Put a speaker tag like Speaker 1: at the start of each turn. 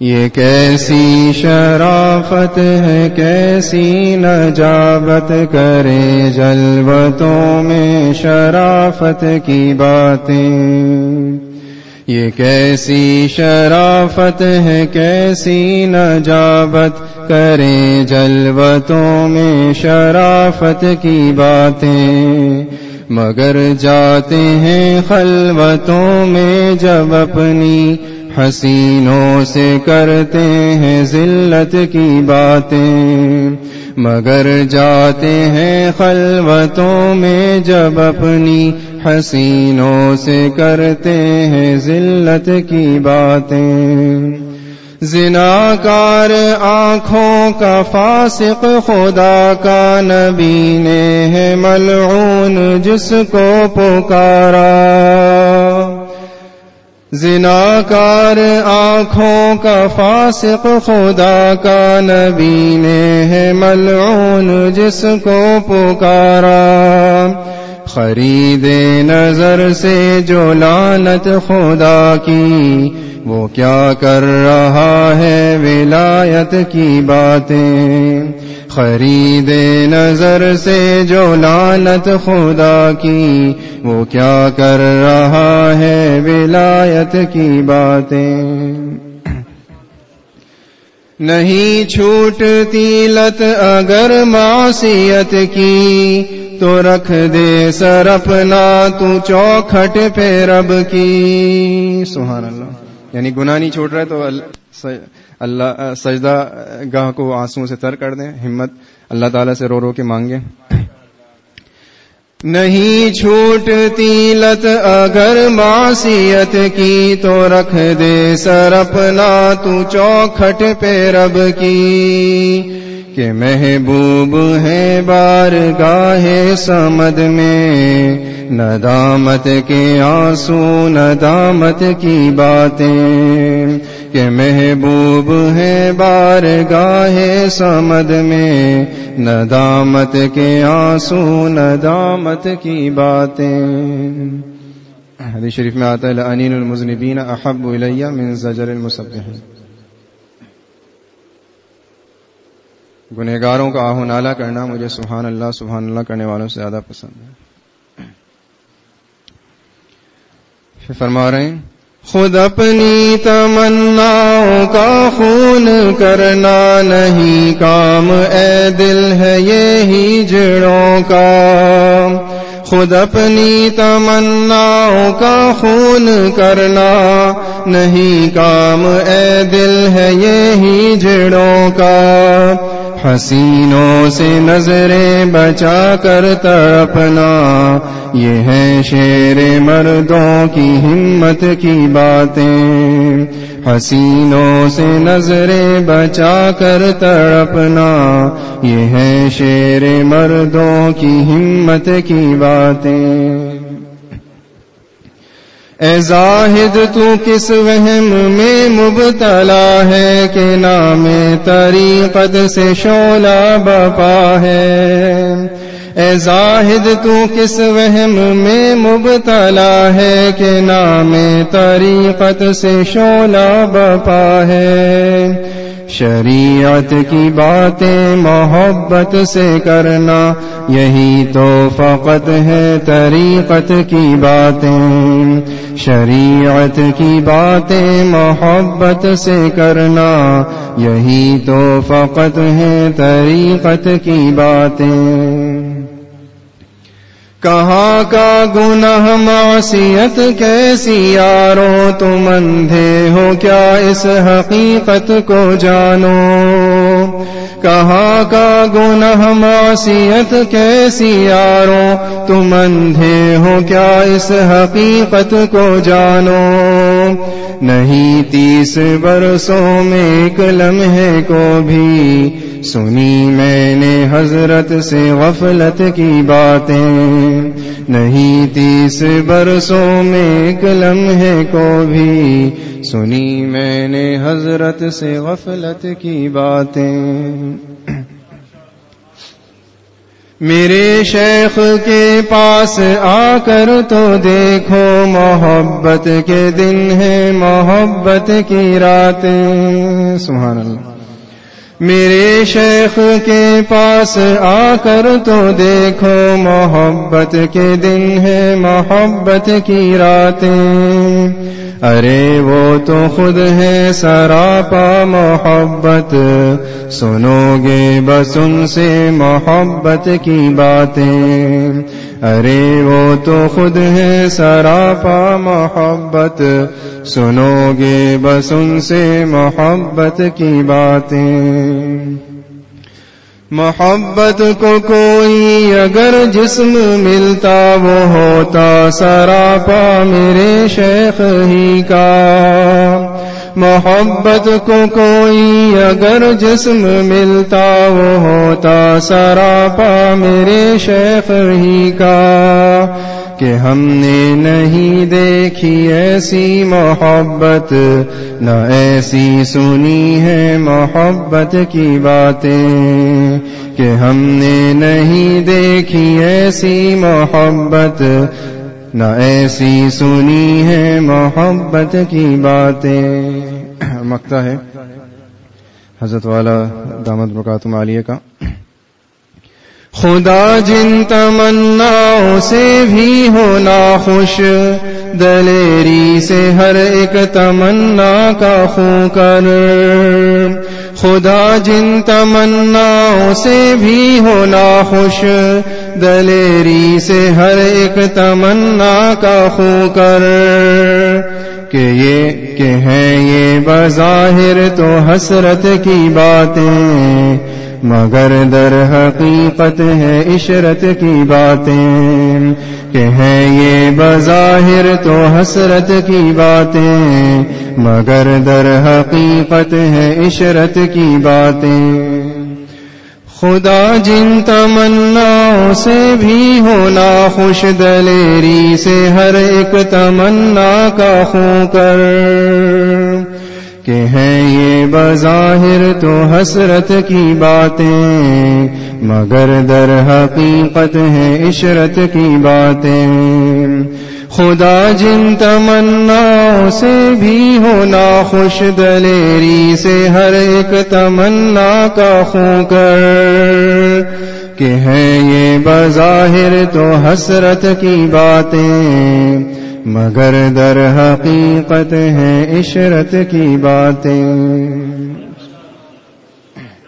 Speaker 1: یہ کیسی شرافت ہے، کیسی نجابت کرے جلوتوں میں شرافت کی باتیں۔ یہ کیسی شرافت ہے، کیسی نجابت کرے جلوتوں میں شرافت کی باتیں۔ مگر جاتے ہیں خلوتوں میں جب اپنی حسینوں سے کرتے ہیں ذلت کی باتیں، مگر جاتے ہیں خلوتوں میں جب اپنی حسینوں سے کرتے ہیں ذلت کی باتیں۔ زنا کار آنکھوں کا فاسق خدا کا نبی نے ہے ملعون جس کو پکارا۔ زنا کار آنکھوں کا فاسق خدا کا نبی نے ہے ملعون جس کو پکارا۔ خرید نظر سے جو لانت خدا کی وہ کیا کر رہا ہے ولایت کی باتیں؟ خرید نظر سے جو لانت خدا کی، وہ کیا کر رہا ہے ولایت کی باتیں؟ نہیں چھوٹتی لت اگر معصیت کی، تو رکھ دے سر اپنا تو چوکھٹ پہ رب کی۔ سبحان اللہ۔ یعنی گناہ نہیں چھوٹ رہا تو اللہ سجدہ گاہ کو آنسو سے تر کر دیں، ہمت۔ اللہ تعالیٰ سے رو رو کے مانگے نہیں چھوٹتی لت، اگر معصیت کی تو رکھ دے سر اپنا، تو چوکھٹ پہ رب کی۔ کہ محبوب ہے بار گاہے سمد میں۔ ندامت کے آنسو، ندامت کی باتیں۔ کہ محبوب ہے بار گاہے سمد میں۔ ندامت کے آنسو، ندامت کی باتیں۔ حدیث شریف میں آتا ہے، لعنین المذنبین احب الیہ من زجر المسبحین۔ گنہگاروں کا آہو نالا کرنا مجھے سبحان اللہ سبحان اللہ کرنے والوں سے زیادہ پسند ہے۔ پھر فرما رہے ہیں، خود اپنی تمناؤں کا خون کرنا نہیں کام، اے دل ہے یہی جڑوں کا۔ خود اپنی تمناؤں کا خون کرنا نہیں کام، اے دل ہے یہی جڑوں کا۔ حسینوں سے نظریں بچا کر تڑپنا۔ یہ ہے شیر مردوں کی ہمت کی باتیں۔ حسینوں سے نظریں بچا کر تڑپنا۔ یہ ہے شیر مردوں کی ہمت کی باتیں۔ اے زاہد تو کس وہم میں مبتلا ہے کہ نام طریقت سے شولا بپا ہے؟ اے زاہد تو کس وہم میں مبتلا ہے کہ نام طریقت سے شعلہ بپا ہے؟ شریعت کی باتیں محبت سے کرنا، یہی تو فقط ہے طریقت کی باتیں۔ شریعت کی باتیں محبت سے کرنا، یہی تو فقط ہے طریقت کی باتیں۔ کہاں کا گناہ معصیت کیسی یارو تم اندھے ہو کیا اس حقیقت کو جانو؟ کہاں کا گناہ معصیت کیسی یارو تم اندھے ہو کیا اس حقیقت کو جانو؟ نہیں تیس برسوں میں ایک لمحے کو بھی۔ سنی میں نے حضرت سے غفلت کی باتیں۔ نہیں تیس برسوں میں ایک لمحے کو بھی سنی میں نے حضرت سے غفلت کی باتیں۔ میرے شیخ کے پاس آ کر تو دیکھو، محبت کے دن ہے محبت کی راتیں۔ سبحان اللہ۔ میرے شیخ کے پاس آ کر تو دیکھو، محبت کے دن ہے محبت کی راتیں۔ ارے وہ تو خود ہے سراپا محبت۔ سنو گے بس ان سے محبت کی باتیں۔ ارے وہ تو خود ہے سراپا محبت۔ سنو گے بس ان سے محبت کی باتیں۔ محبت کو کوئی اگر جسم ملتا وہ ہوتا سراپا میرے شیخ ہی کا محبت کو کوئی اگر جسم ملتا وہ ہوتا سراپا میرے شیخ ہی کا کہ ہم نے نہیں دیکھی ایسی محبت، نہ ایسی سنی ہے محبت کی باتیں۔ کہ ہم نے نہیں دیکھی ایسی محبت، نہ ایسی سنی ہے محبت کی باتیں۔ مکتا ہے۔ حضرت والا دامت برکاتم عالیہ کا۔ خدا جن تمنا سے بھی ہونا خوش، دلیری سے ہر ایک تمنا کا خو کر خدا جن تمنا سے بھی ہونا خوش، دلیری سے ہر ایک تمنا کا خو کر کہ یہ کہ ہیں یہ بظاہر تو حسرت کی باتیں مگر در حقیقت ہے عشرت کی باتیں کہ ہیں یہ بظاہر تو حسرت کی باتیں مگر در حقیقت ہے عشرت کی باتیں خدا جن تمنا سے بھی ہونا خوش دلیری سے ہر ایک تمنا کا خو کر کہ ہیں یہ بظاہر تو حسرت کی باتیں، مگر در حقیقت ہے عشرت کی باتیں۔ خدا جن تمنا سے بھی ہونا خوش دلیری سے ہر ایک تمنا کا خو کر۔ کہ ہیں یہ بظاہر تو حسرت کی باتیں۔ مگر در حقیقت ہے عشرت کی باتیں۔